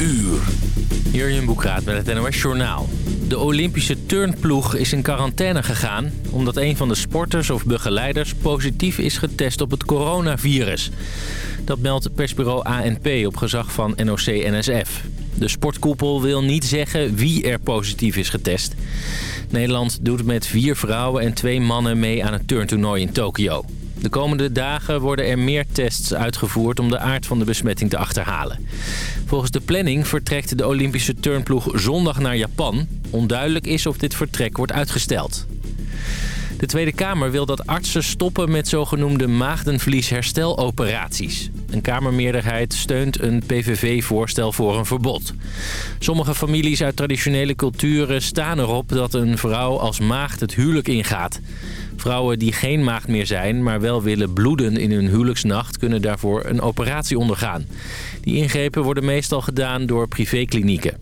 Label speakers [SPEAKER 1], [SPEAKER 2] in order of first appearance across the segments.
[SPEAKER 1] uur.
[SPEAKER 2] Jurjen Boekraat met het NOS Journaal. De Olympische turnploeg is in quarantaine gegaan... omdat een van de sporters of begeleiders positief is getest op het coronavirus. Dat meldt persbureau ANP op gezag van NOC-NSF. De sportkoepel wil niet zeggen wie er positief is getest. Nederland doet met vier vrouwen en twee mannen mee aan het turntoernooi in Tokio. De komende dagen worden er meer tests uitgevoerd om de aard van de besmetting te achterhalen. Volgens de planning vertrekt de Olympische turnploeg zondag naar Japan. Onduidelijk is of dit vertrek wordt uitgesteld. De Tweede Kamer wil dat artsen stoppen met zogenoemde maagdenvlieshersteloperaties. Een Kamermeerderheid steunt een PVV-voorstel voor een verbod. Sommige families uit traditionele culturen staan erop dat een vrouw als maagd het huwelijk ingaat. Vrouwen die geen maagd meer zijn, maar wel willen bloeden in hun huwelijksnacht... kunnen daarvoor een operatie ondergaan. Die ingrepen worden meestal gedaan door privéklinieken.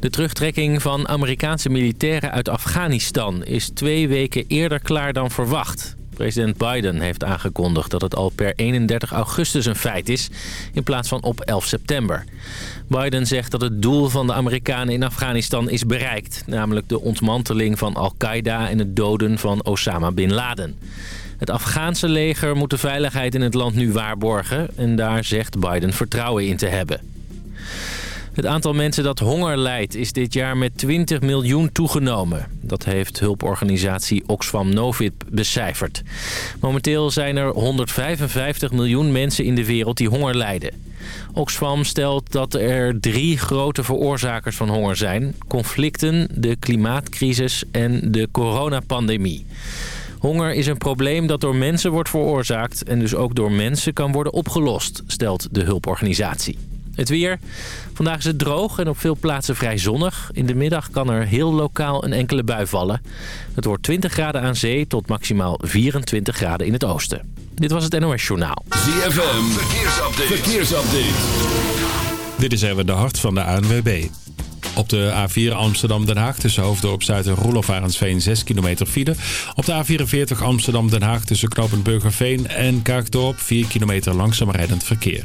[SPEAKER 2] De terugtrekking van Amerikaanse militairen uit Afghanistan is twee weken eerder klaar dan verwacht. President Biden heeft aangekondigd dat het al per 31 augustus een feit is... in plaats van op 11 september. Biden zegt dat het doel van de Amerikanen in Afghanistan is bereikt... namelijk de ontmanteling van Al-Qaeda en het doden van Osama Bin Laden. Het Afghaanse leger moet de veiligheid in het land nu waarborgen... en daar zegt Biden vertrouwen in te hebben. Het aantal mensen dat honger lijdt is dit jaar met 20 miljoen toegenomen. Dat heeft hulporganisatie Oxfam Novib becijferd. Momenteel zijn er 155 miljoen mensen in de wereld die honger lijden. Oxfam stelt dat er drie grote veroorzakers van honger zijn. Conflicten, de klimaatcrisis en de coronapandemie. Honger is een probleem dat door mensen wordt veroorzaakt... en dus ook door mensen kan worden opgelost, stelt de hulporganisatie. Het weer. Vandaag is het droog en op veel plaatsen vrij zonnig. In de middag kan er heel lokaal een enkele bui vallen. Het wordt 20 graden aan zee tot maximaal 24 graden in het oosten. Dit was het NOS Journaal.
[SPEAKER 1] ZFM, verkeersupdate. verkeersupdate.
[SPEAKER 3] Dit is even de hart van de ANWB. Op de A4 Amsterdam-Den Haag tussen Hoofddorp Zuid en Roelof Arendsveen 6 kilometer file. Op de A44 Amsterdam-Den Haag tussen Knopend Burgerveen en Kaagdorp 4 kilometer langzaam rijdend verkeer.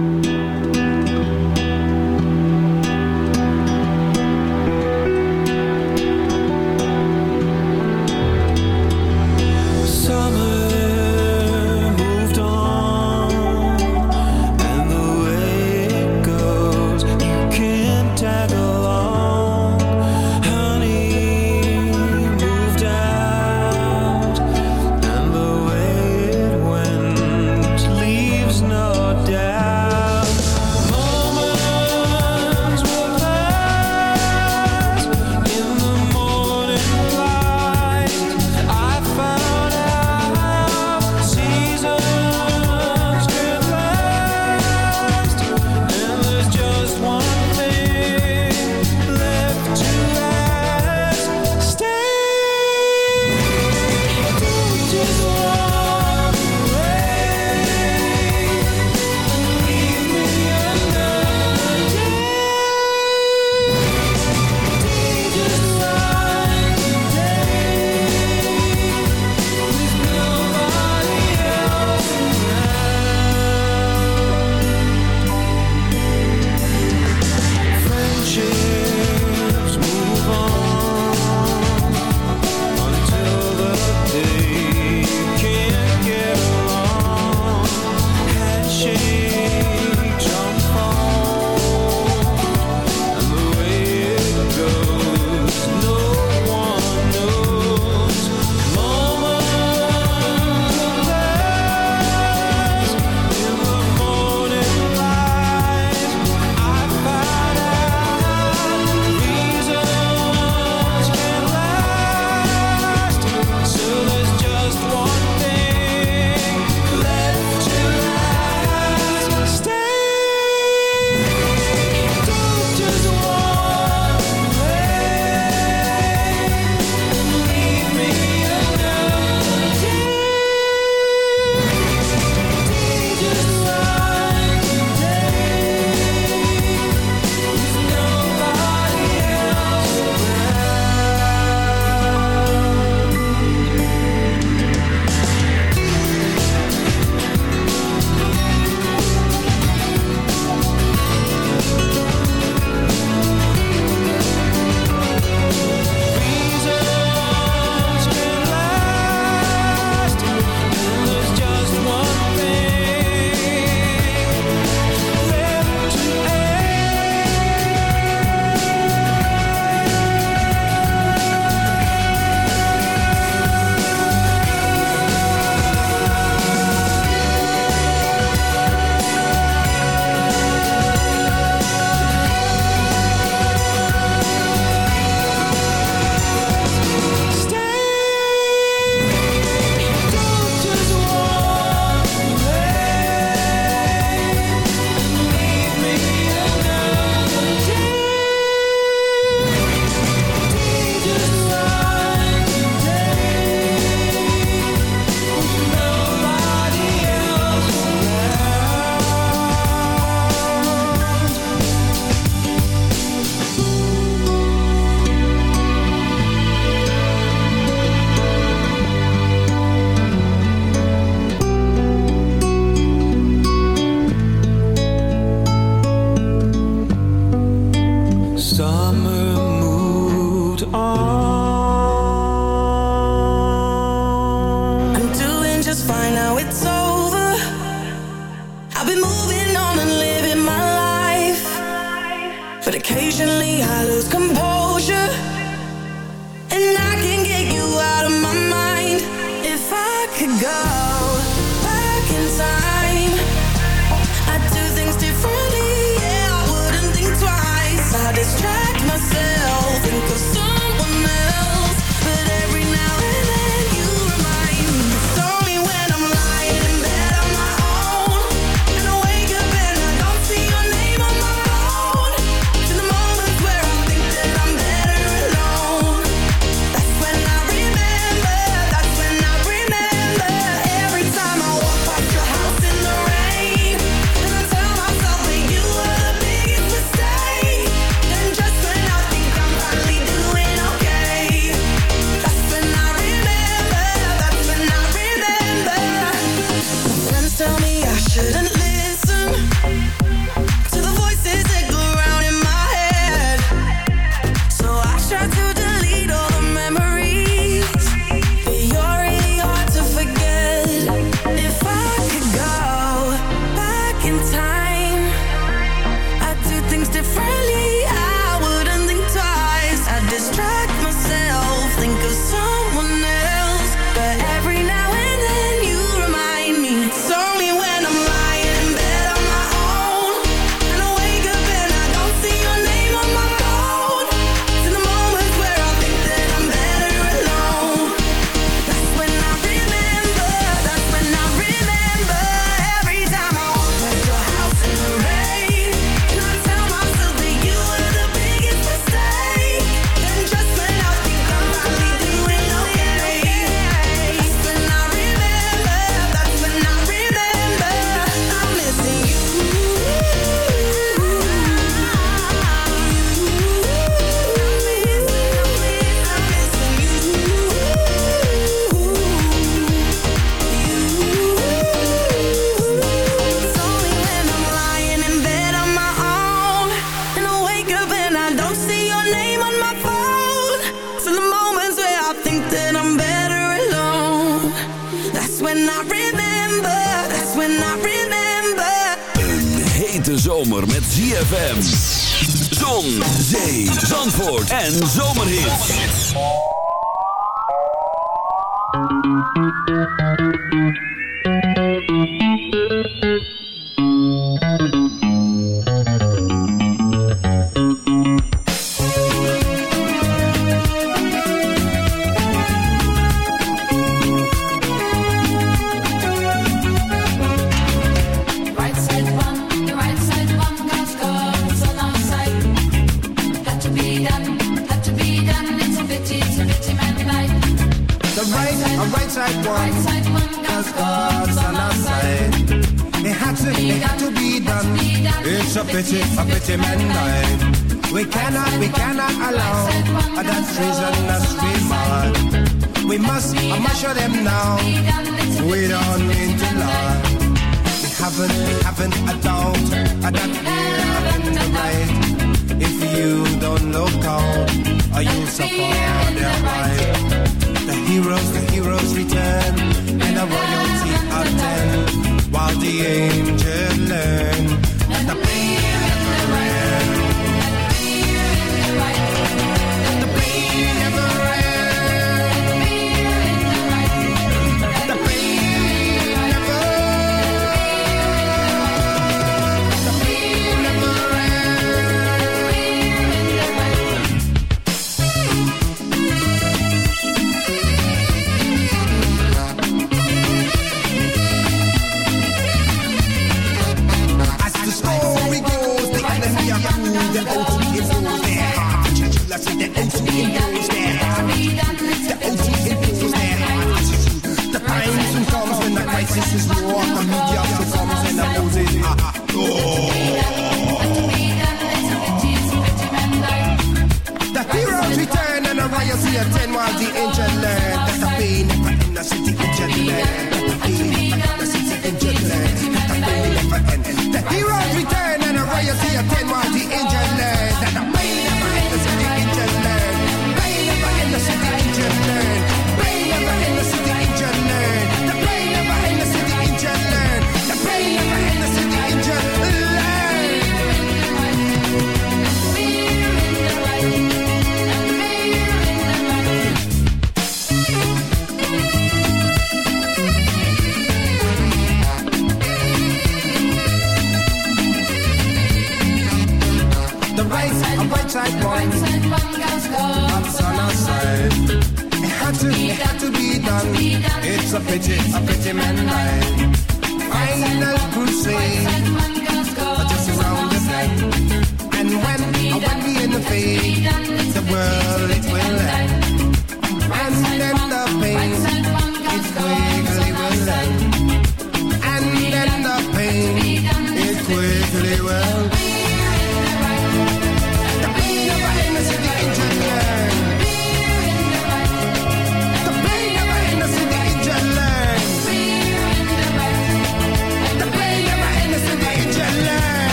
[SPEAKER 4] You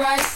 [SPEAKER 5] op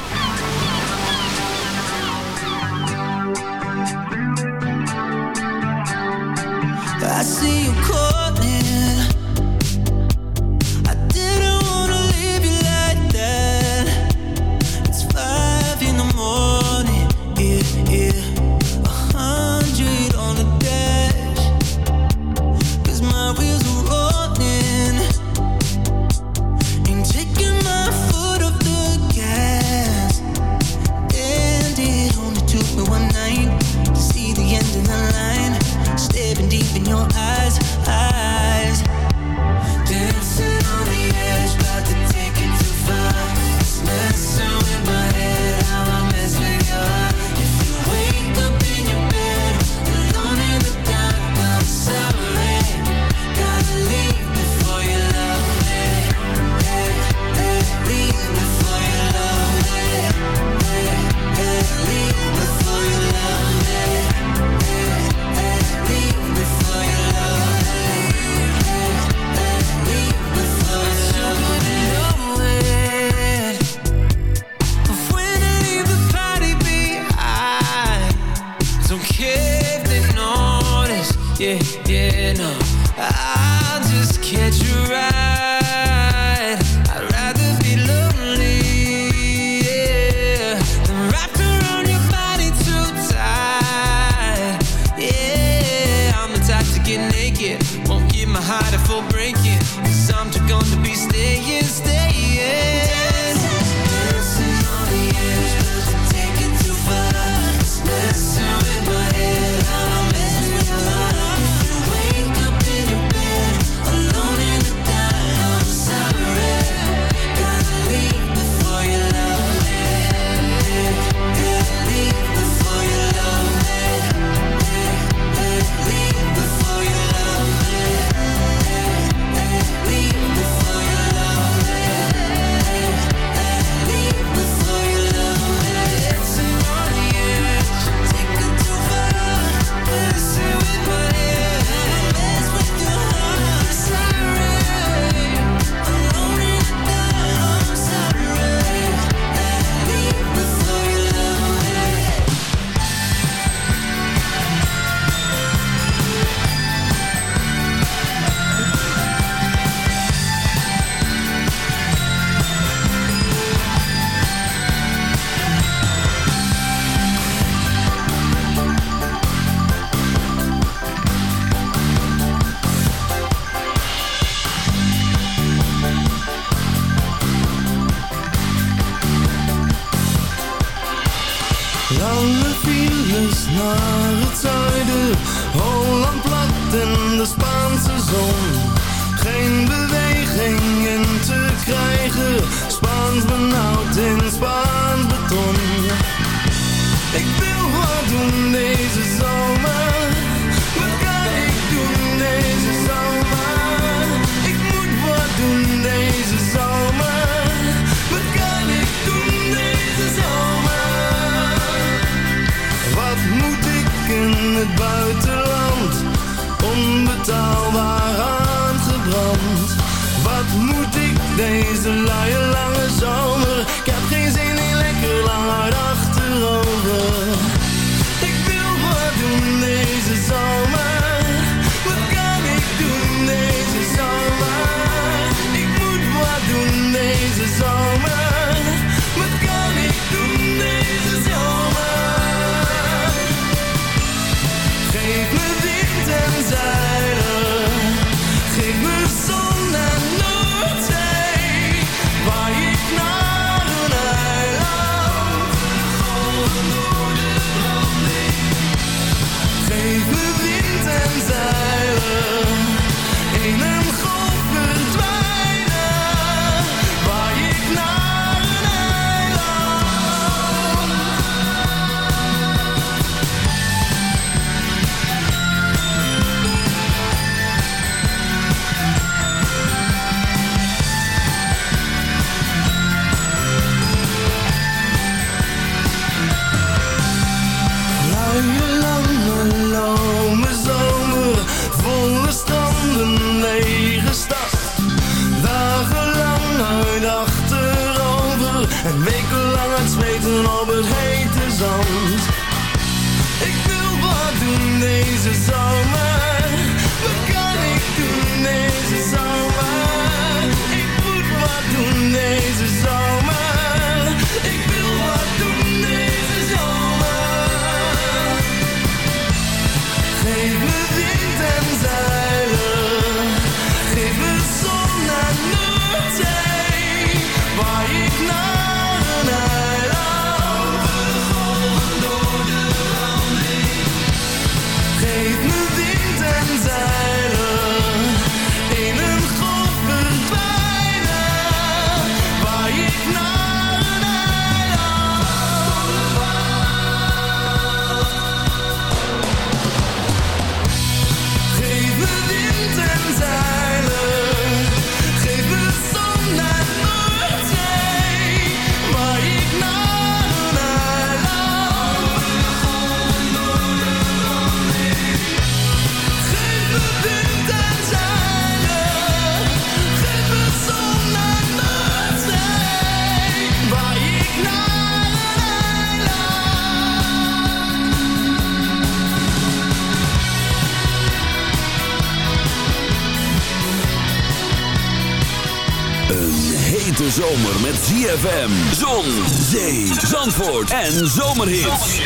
[SPEAKER 6] I
[SPEAKER 1] ZFM, zon, zee, zandvoort en zomerhits.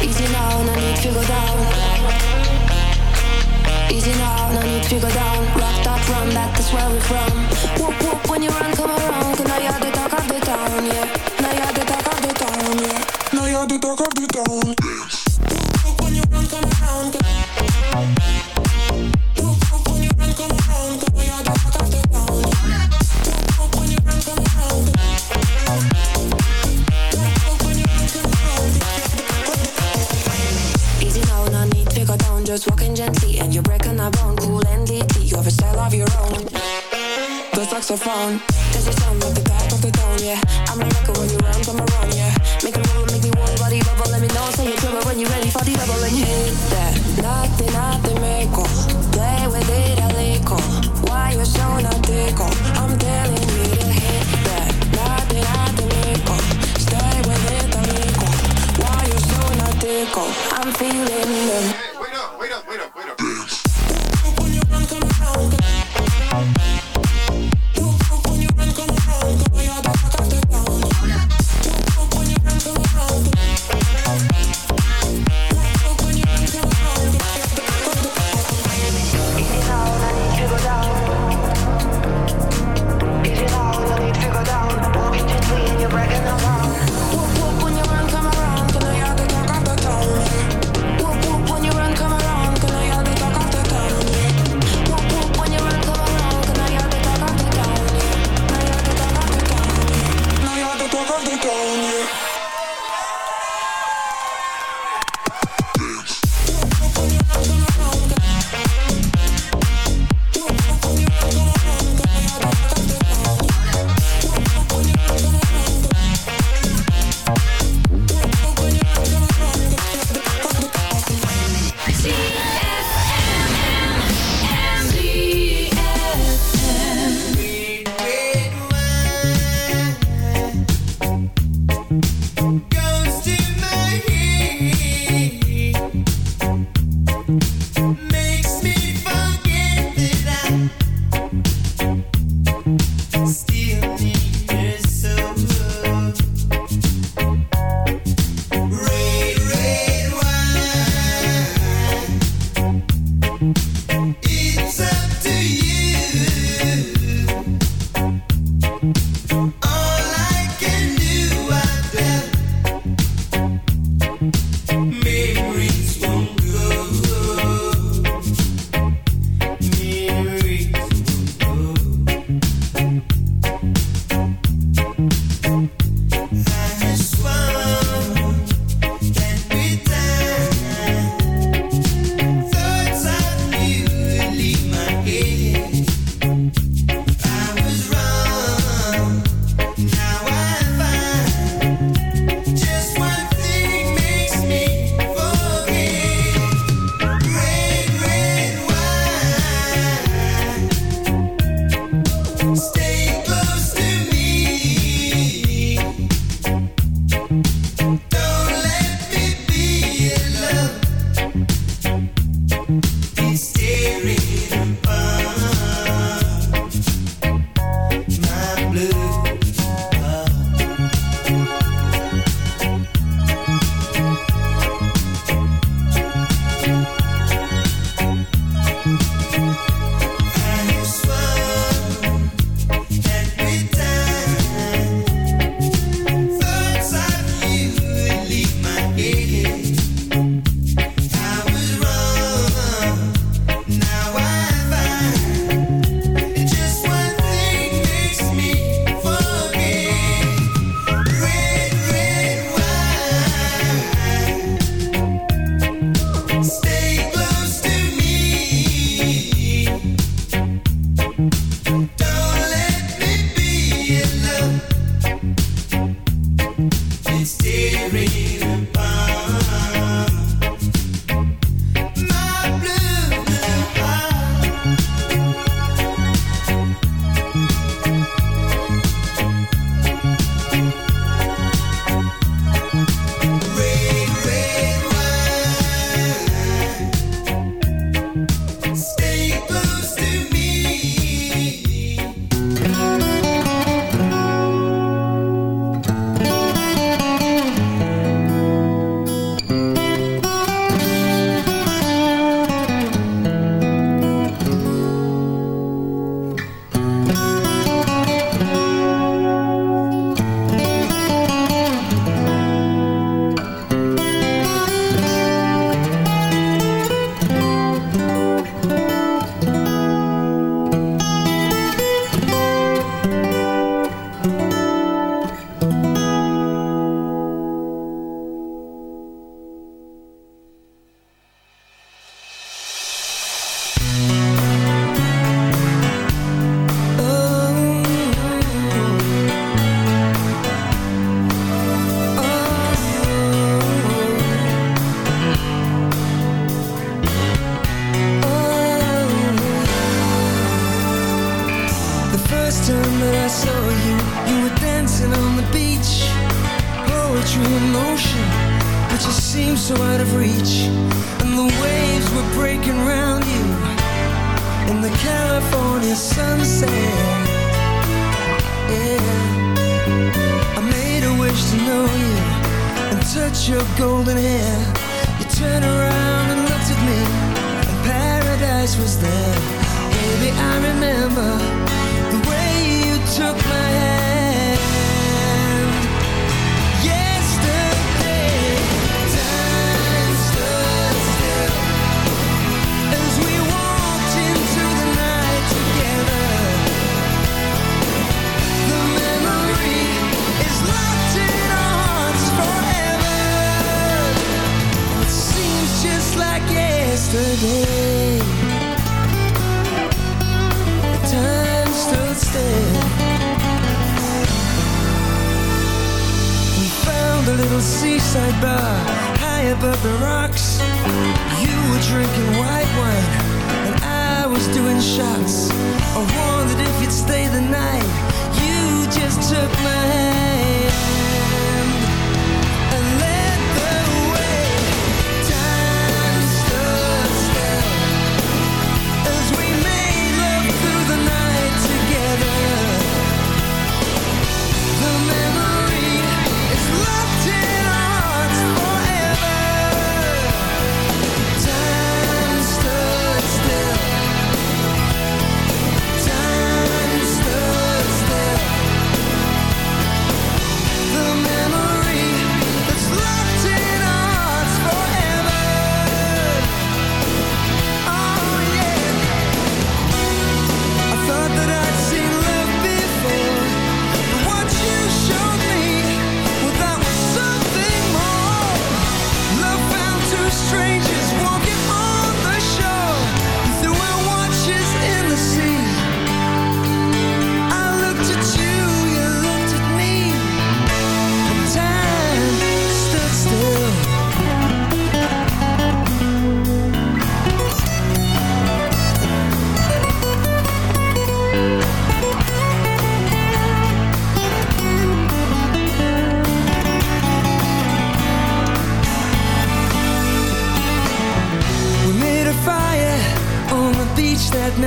[SPEAKER 1] Easy now, no need to go down. Easy now, no need to go down. Rock that run, that is where we're from. Whoop whoop when you run, come around. Cause now you're the talk of the town, yeah. Now you're the talk of the town, yeah. Now you're the talk of the town.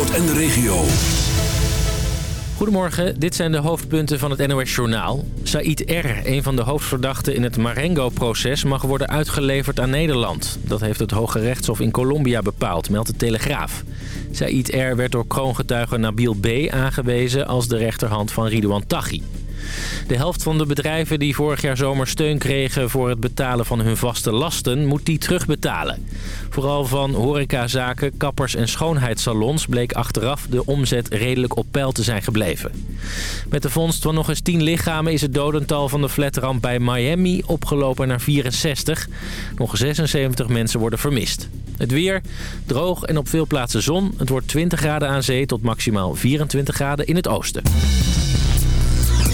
[SPEAKER 7] En de regio.
[SPEAKER 2] Goedemorgen, dit zijn de hoofdpunten van het NOS Journaal. Said R., een van de hoofdverdachten in het Marengo-proces... mag worden uitgeleverd aan Nederland. Dat heeft het Hoge Rechtshof in Colombia bepaald, meldt de Telegraaf. Said R. werd door kroongetuige Nabil B. aangewezen... als de rechterhand van Ridouan Taghi. De helft van de bedrijven die vorig jaar zomer steun kregen voor het betalen van hun vaste lasten moet die terugbetalen. Vooral van horecazaken, kappers en schoonheidssalons bleek achteraf de omzet redelijk op peil te zijn gebleven. Met de vondst van nog eens 10 lichamen is het dodental van de flatramp bij Miami opgelopen naar 64. Nog 76 mensen worden vermist. Het weer, droog en op veel plaatsen zon. Het wordt 20 graden aan zee tot maximaal 24 graden in het oosten.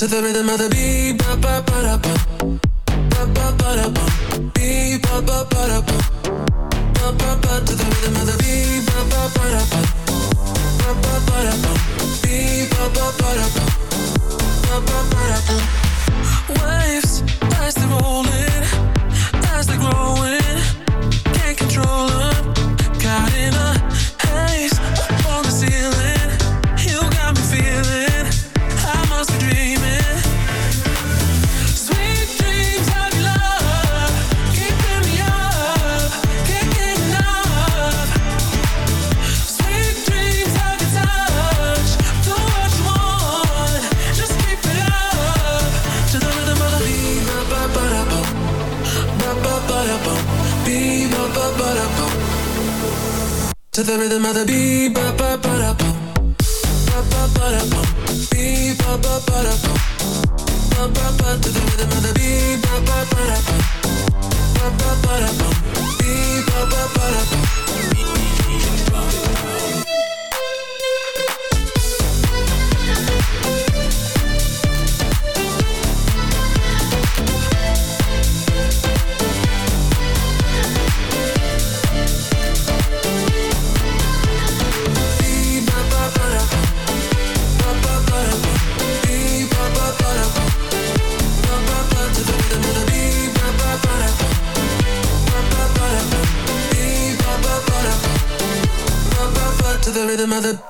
[SPEAKER 8] To the rhythm of the beat, ba ba ba da ba, ba ba ba da ba, beat ba ba ba da ba, ba ba ba. To the rhythm of the beat, ba ba ba da ba, ba ba ba da ba, beat ba ba ba da ba, ba ba ba da ba. Waves as they rolling, as they growing, can't control them. To the rhythm of the beat, ba ba ba da bum, ba ba ba ba ba ba. Ba ba ba the rhythm ba ba ba ba ba ba ba ba ba. To the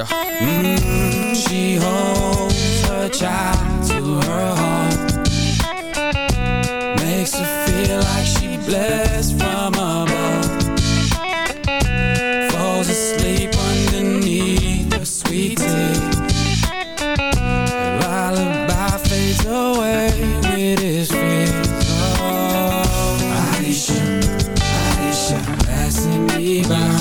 [SPEAKER 9] yeah. Mm, she holds her child to her heart. Makes her feel like she blessed from above. Falls asleep underneath the sweet tears. Lullaby fades away with his fears. Oh, Aisha, Aisha, passing me by.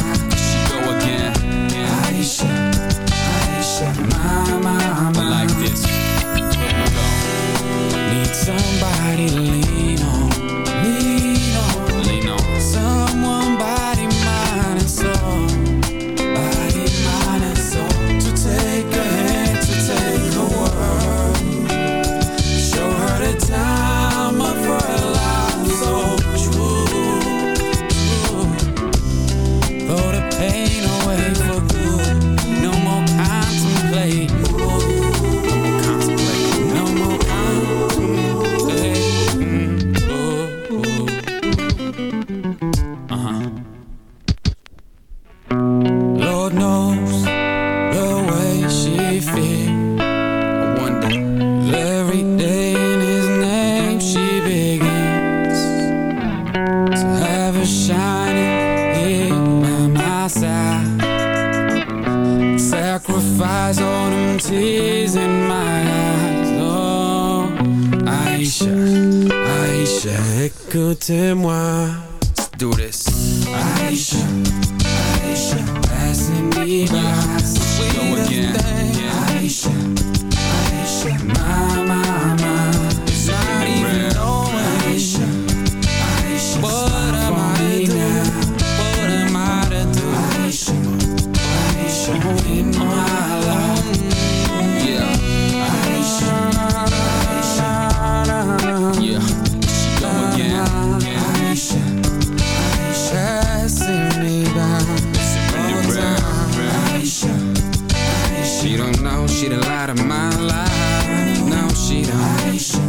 [SPEAKER 9] she the light of my life. No, she don't. Aisha,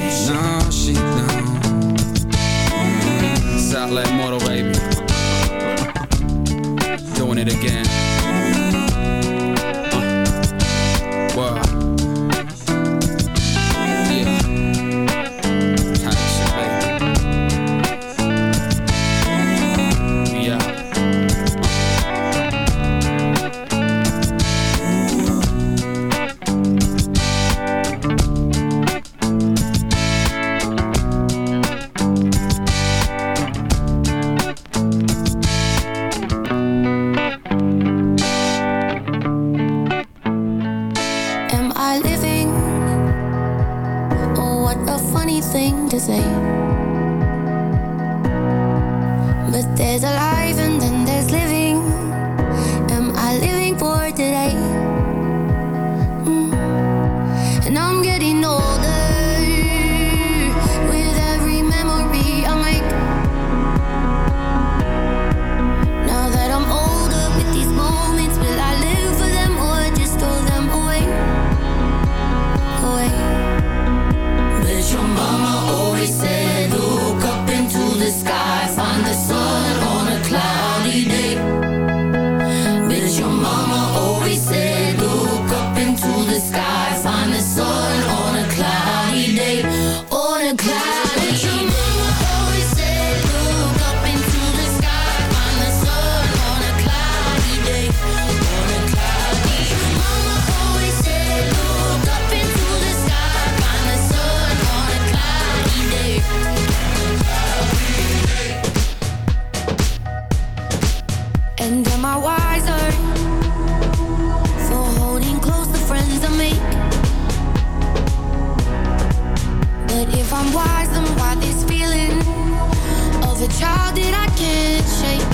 [SPEAKER 9] Aisha. No, she don't. Mm -hmm. Southland Motor, baby. Doing it again.
[SPEAKER 10] that I can't shake.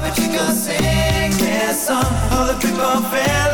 [SPEAKER 11] but you gon' sing this song. All the people
[SPEAKER 5] fail.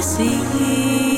[SPEAKER 5] see.